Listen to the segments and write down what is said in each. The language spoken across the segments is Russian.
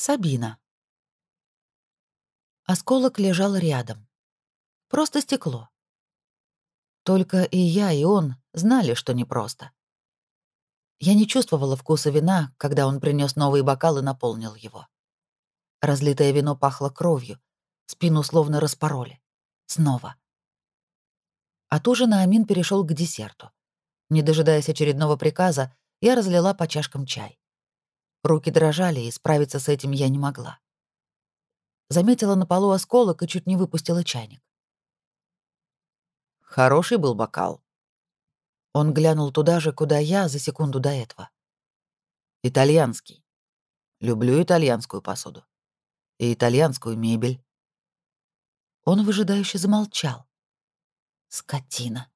Сабина. Осколок лежал рядом. Просто стекло. Только и я, и он знали, что непросто. Я не чувствовала вкуса вина, когда он принес новый бокал и наполнил его. Разлитое вино пахло кровью, спину словно распороли. Снова. От ужина Амин перешел к десерту. Не дожидаясь очередного приказа, я разлила по чашкам чай. Руки дрожали, и справиться с этим я не могла. Заметила на полу осколок и чуть не выпустила чайник. Хороший был бокал. Он глянул туда же, куда я за секунду до этого. Итальянский. Люблю итальянскую посуду. И итальянскую мебель. Он выжидающе замолчал. Скотина.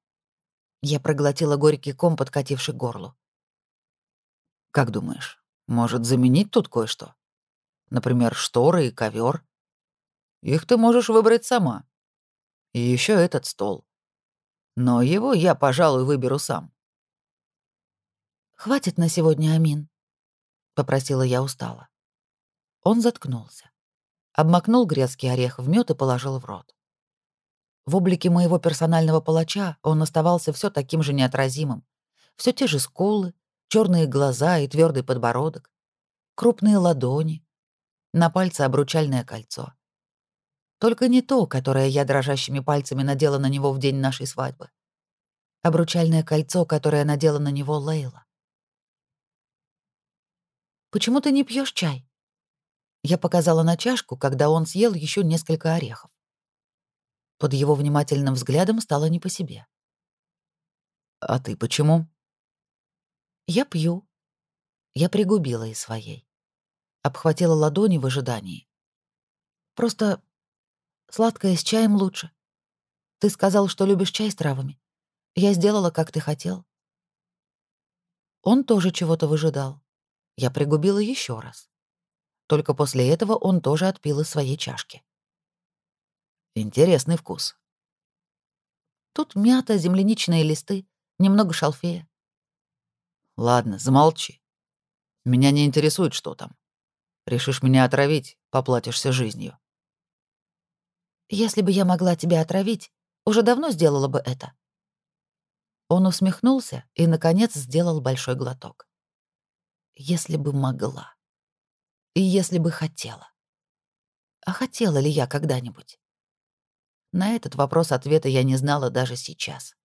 Я проглотила горький ком, подкативший горлу. Как думаешь, может заменить тут кое-что? Например, шторы и ковер. Их ты можешь выбрать сама. И еще этот стол. Но его я, пожалуй, выберу сам. «Хватит на сегодня, Амин», — попросила я устало. Он заткнулся. Обмакнул грецкий орех в мед и положил в рот. В облике моего персонального палача он оставался все таким же неотразимым. Все те же скулы, черные глаза и твердый подбородок, крупные ладони, на пальце обручальное кольцо. Только не то, которое я дрожащими пальцами надела на него в день нашей свадьбы. Обручальное кольцо, которое надела на него Лейла. «Почему ты не пьешь чай?» Я показала на чашку, когда он съел еще несколько орехов. Под его внимательным взглядом стало не по себе. «А ты почему?» Я пью. Я пригубила из своей. Обхватила ладони в ожидании. Просто сладкое с чаем лучше. Ты сказал, что любишь чай с травами. Я сделала, как ты хотел. Он тоже чего-то выжидал. Я пригубила еще раз. Только после этого он тоже отпил из своей чашки. Интересный вкус. Тут мята, земляничные листы, немного шалфея. Ладно, замолчи. Меня не интересует, что там. Решишь меня отравить, поплатишься жизнью. Если бы я могла тебя отравить, уже давно сделала бы это. Он усмехнулся и, наконец, сделал большой глоток. Если бы могла. И если бы хотела. А хотела ли я когда-нибудь? На этот вопрос ответа я не знала даже сейчас.